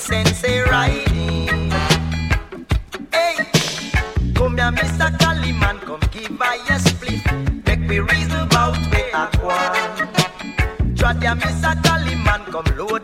sensei riding. Hey, come here, Mr. Caliman, come give I a split. Make me reason about where I want. Trot here, Mr. Caliman, come load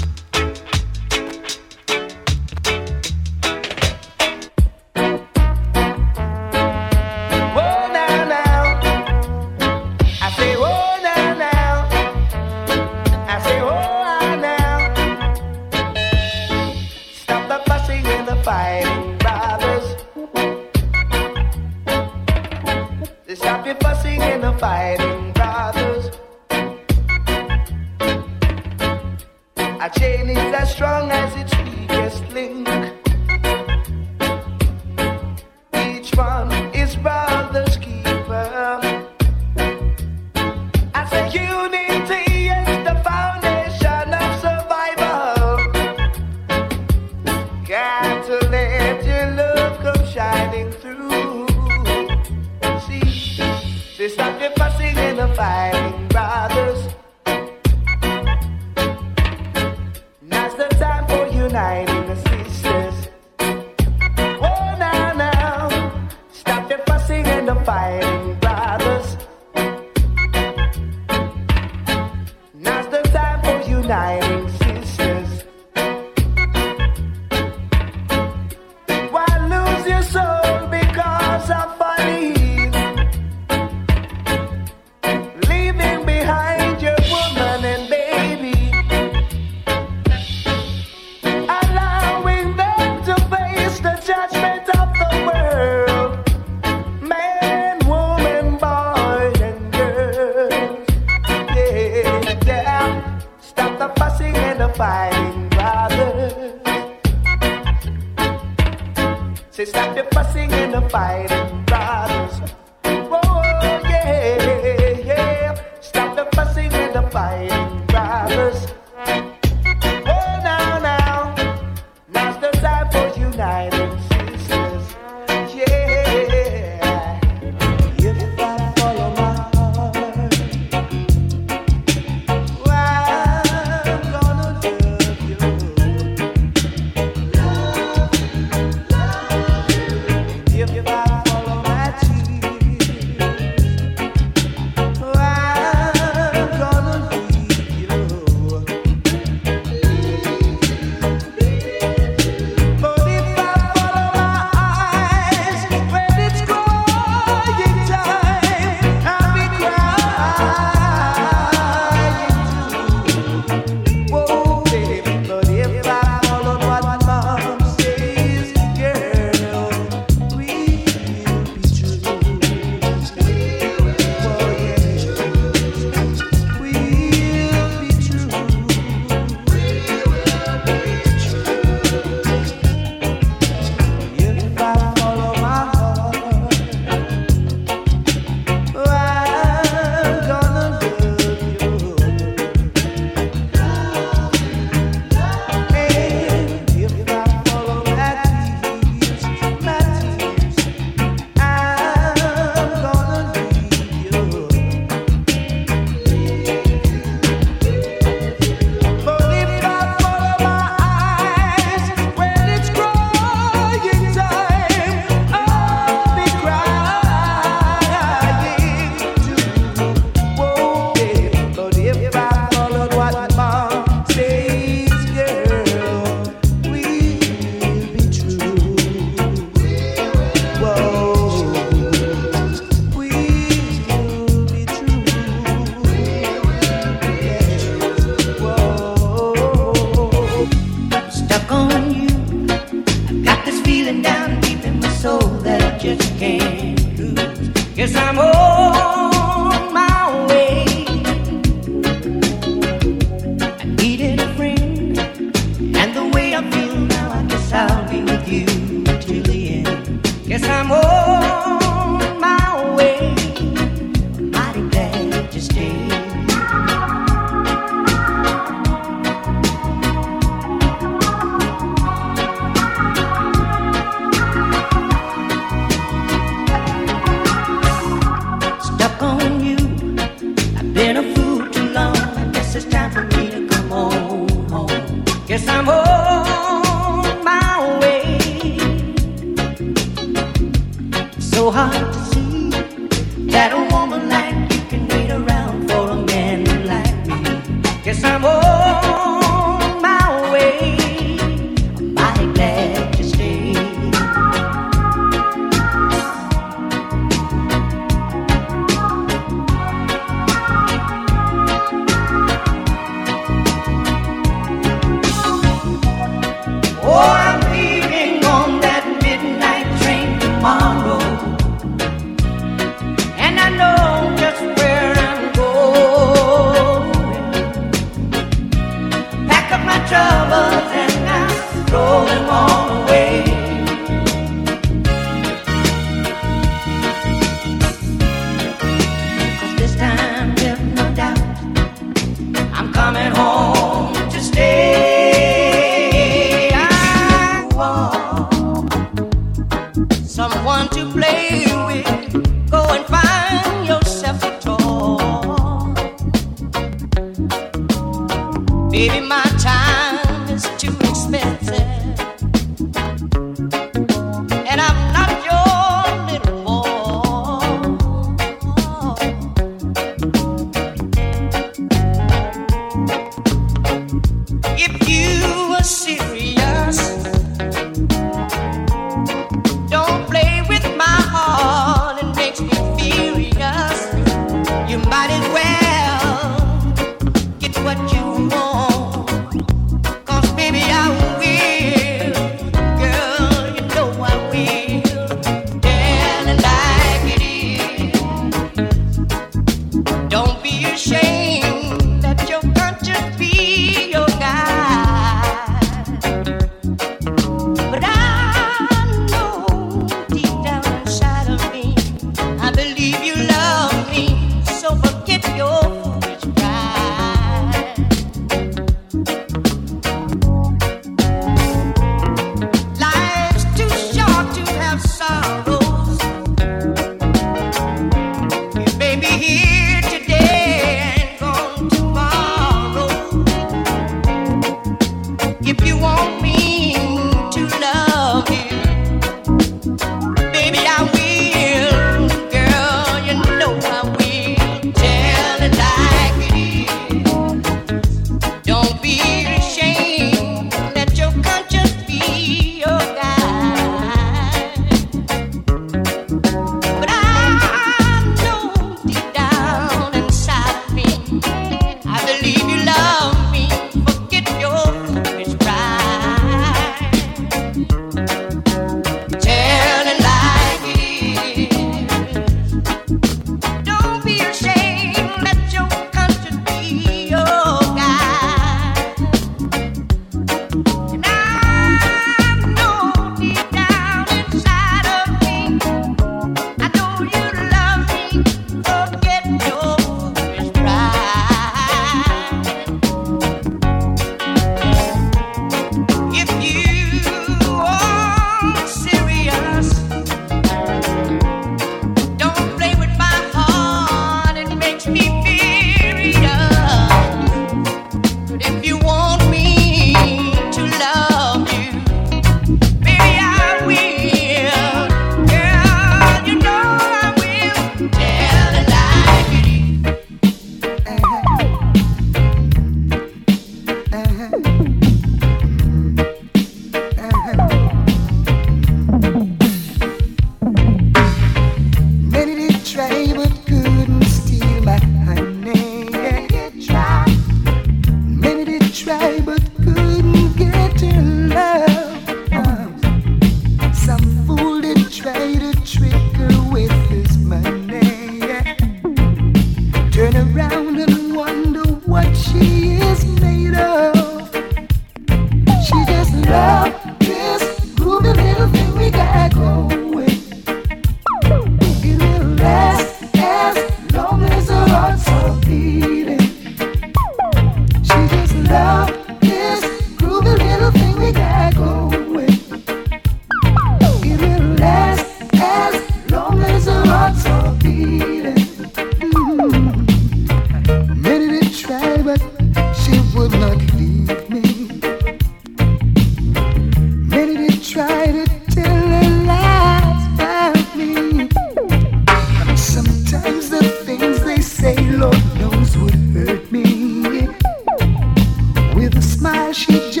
smile she just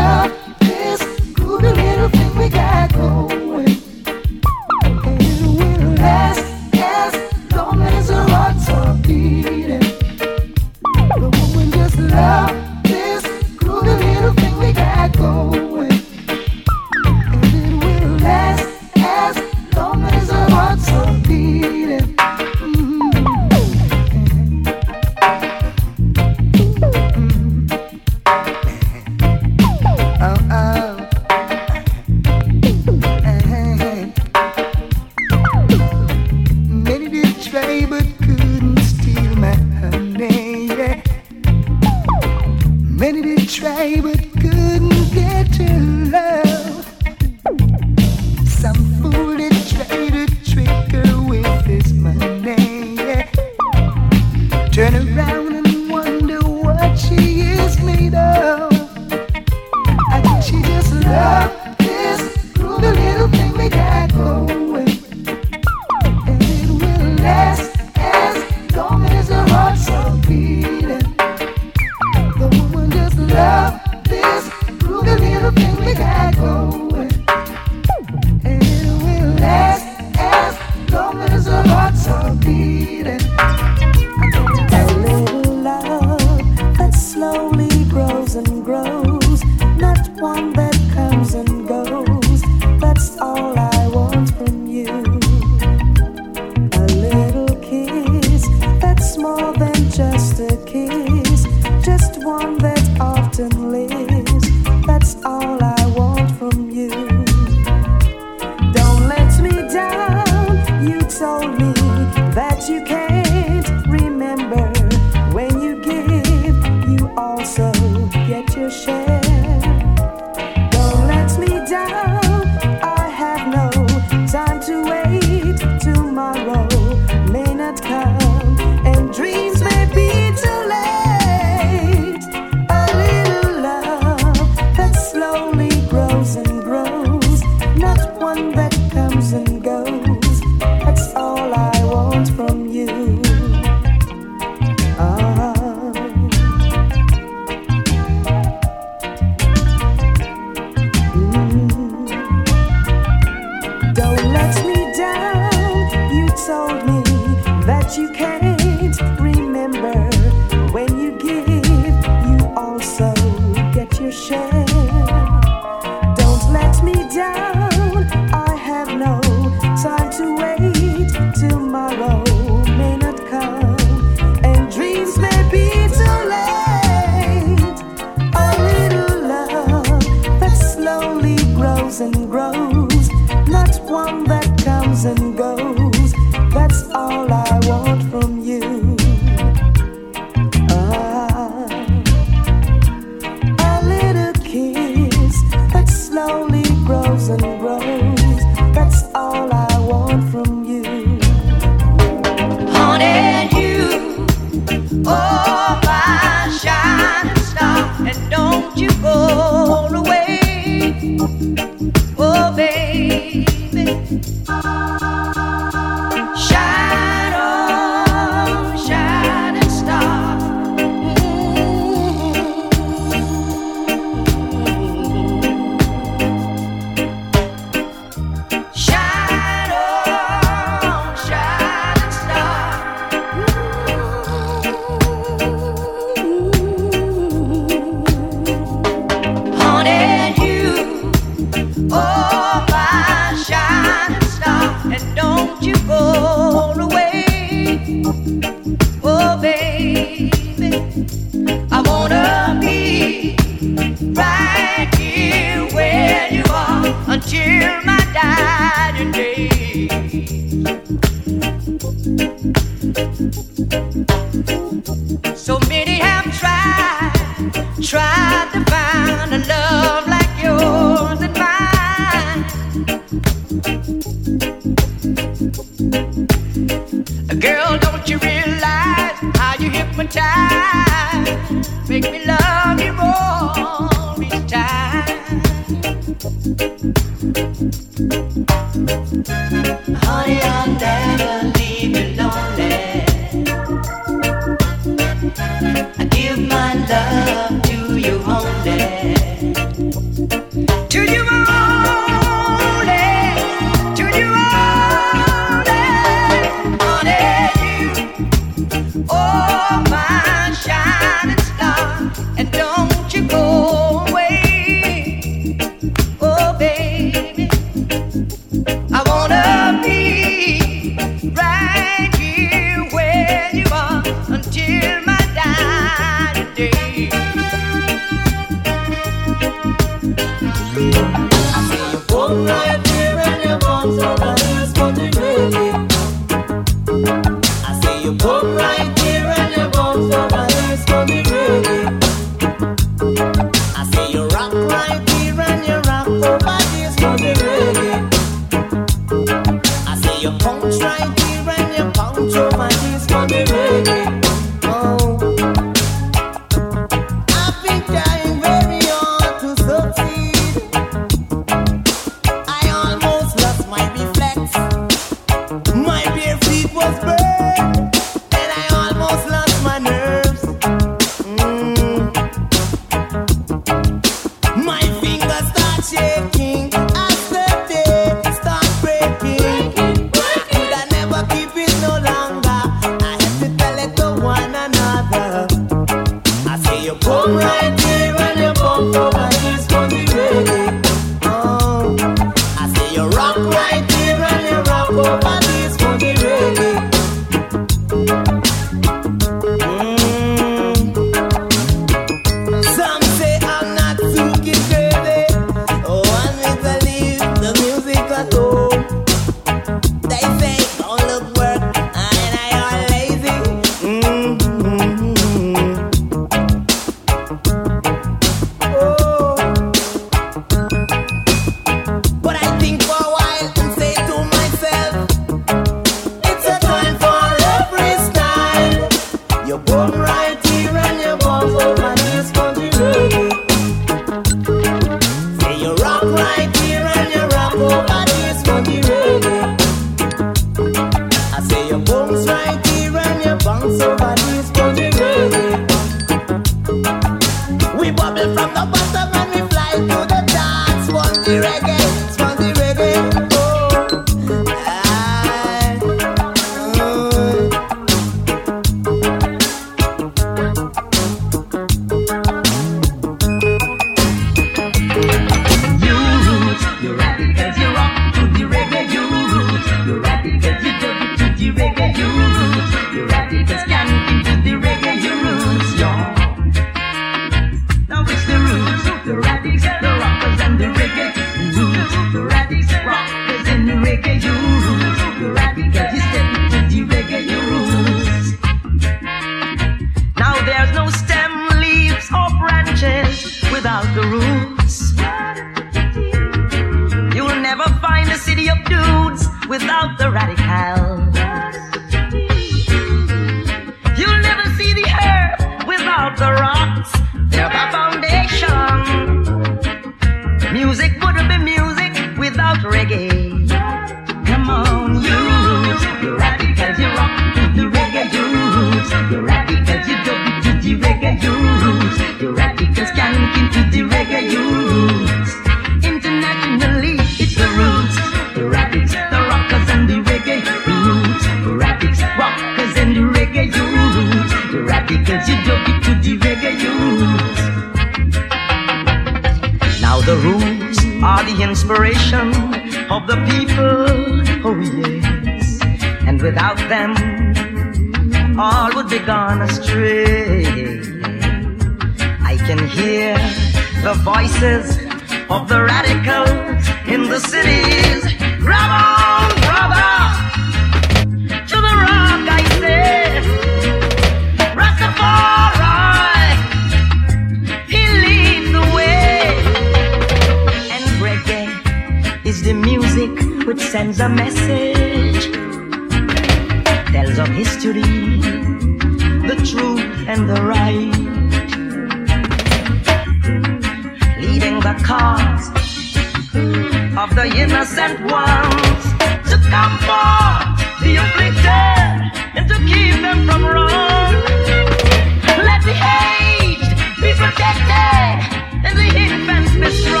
infants be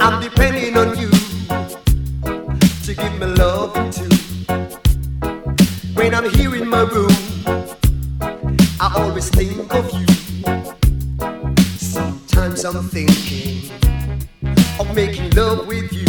I'm depending on you to give me love too. When I'm here in my room, I always think of you. Sometimes I'm thinking of making love with you.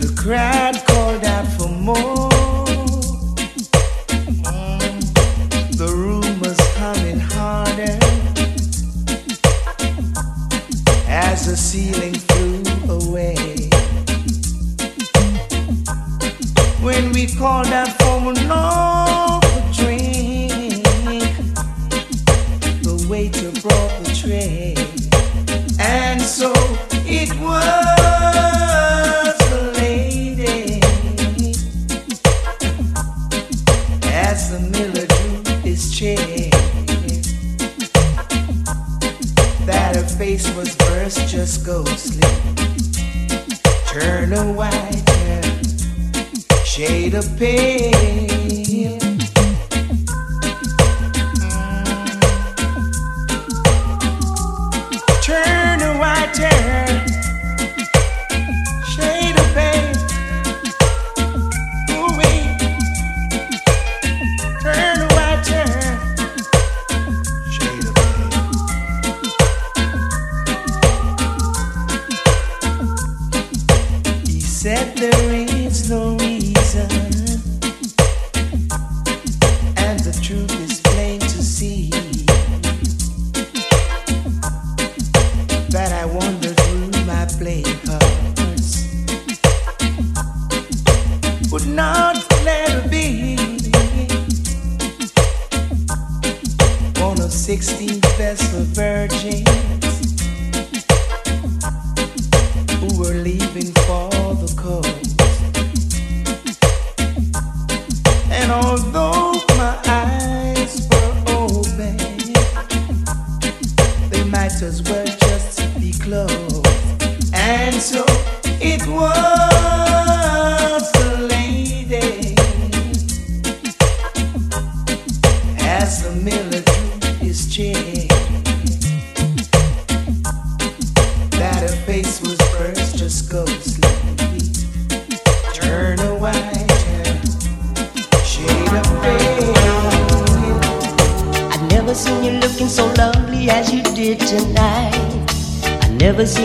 The crowd called out for more.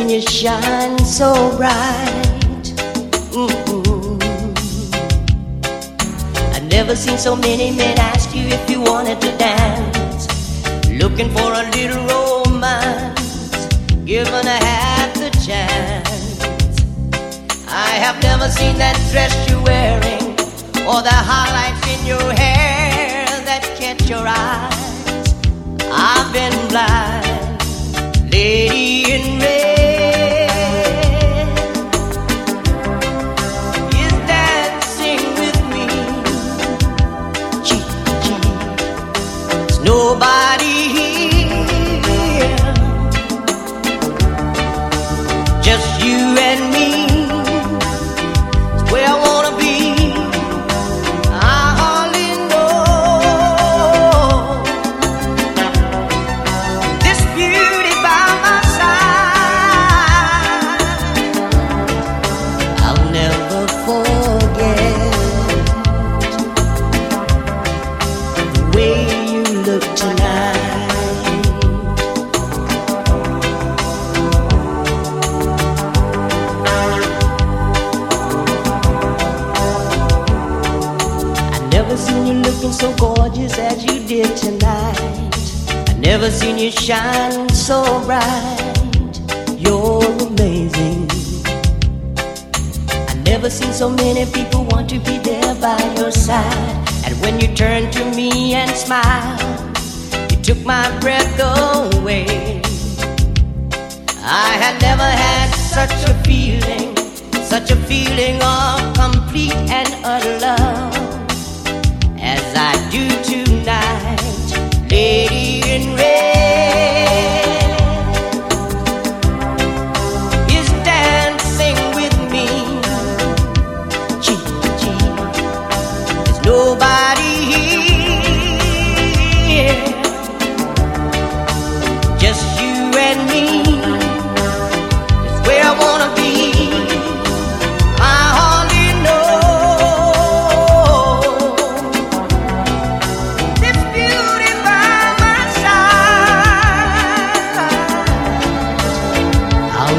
Seen you shine so bright. Mm-mm. I never seen so many men ask you if you wanted to dance. Looking for a little romance, given a half the chance. I have never seen that dress you're wearing, or the highlights in your hair that catch your eyes. I've been blind, lady in did tonight. I never seen you shine so bright. You're amazing. I never seen so many people want to be there by your side. And when you turned to me and smiled, you took my breath away. I had never had such a feeling, such a feeling of complete and utter love lady in red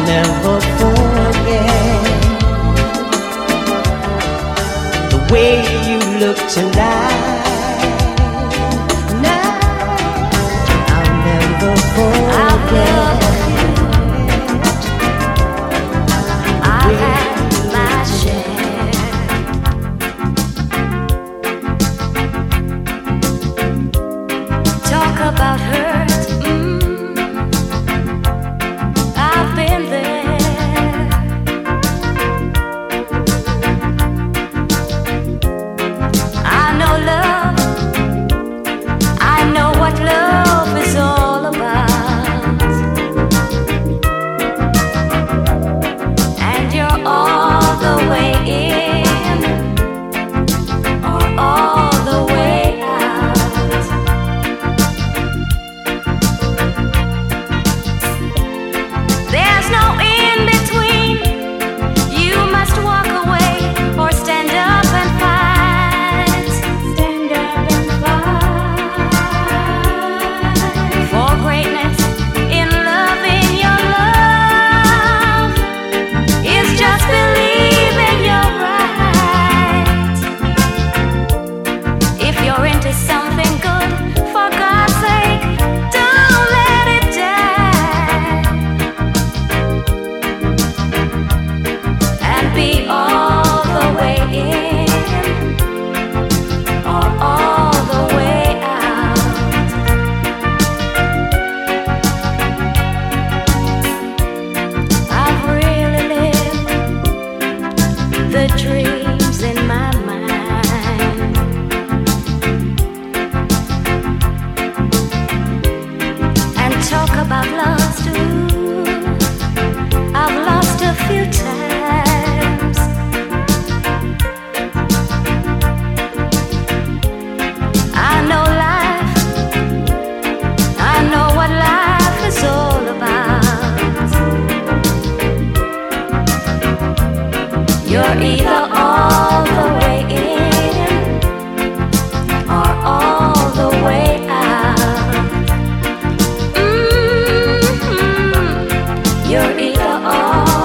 never forget the way you look tonight. oh.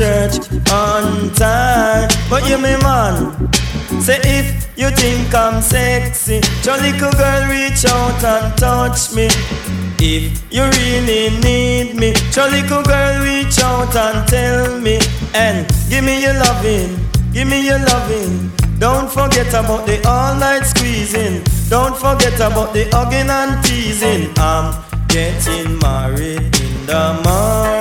Church on time. But you me man, say if you think I'm sexy, your little girl reach out and touch me. If you really need me, your little girl reach out and tell me. And give me your loving, give me your loving. Don't forget about the all night squeezing. Don't forget about the hugging and teasing. I'm getting married in the morning.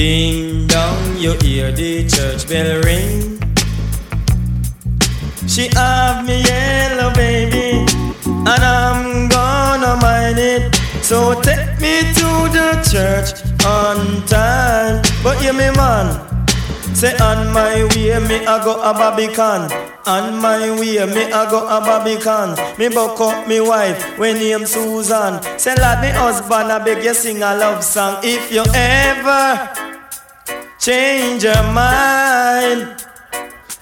Ding dong, you hear the church bell ring. She have me yellow baby, and I'm gonna mind it. So take me to the church on time. But you me man, say on my way me I go a Barbican. On my way me I go a Barbican. Me buck up me wife when name Susan. Say lad me husband I beg you sing a love song. If you ever change your mind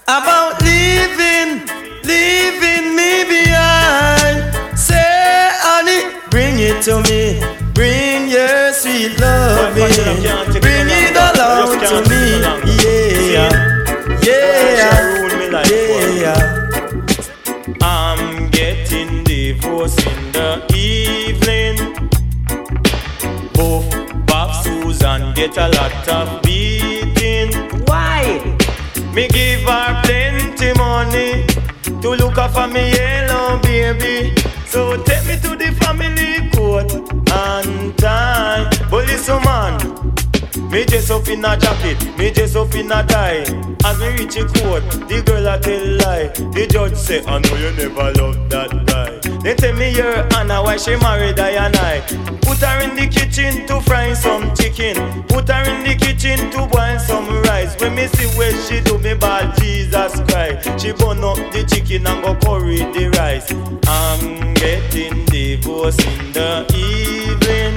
about leaving, leaving me behind. Say, honey, bring it to me. Bring your sweet loving. Bring it along to me. Yeah, yeah, yeah. I'm getting divorced in the evening. Both Bob Susan get a lot of beating. Me give her plenty money to look after me yellow baby. So take me to the family court and time. But listen, man, me dress up in a jacket, me dress up in a tie. As me reach the court, the girl a tell lie. The judge say, I know you never loved that guy. They tell me your Anna why she married I. Put her in the kitchen to fry some chicken. Put her in the kitchen to boil some rice. When me see where she do me bad, Jesus Christ. She burn up the chicken and go curry the rice. I'm getting divorced in the evening.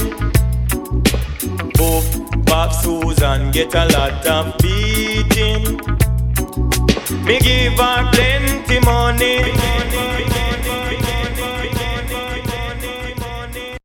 Both Bob Susan get a lot of beating. Me give her plenty money.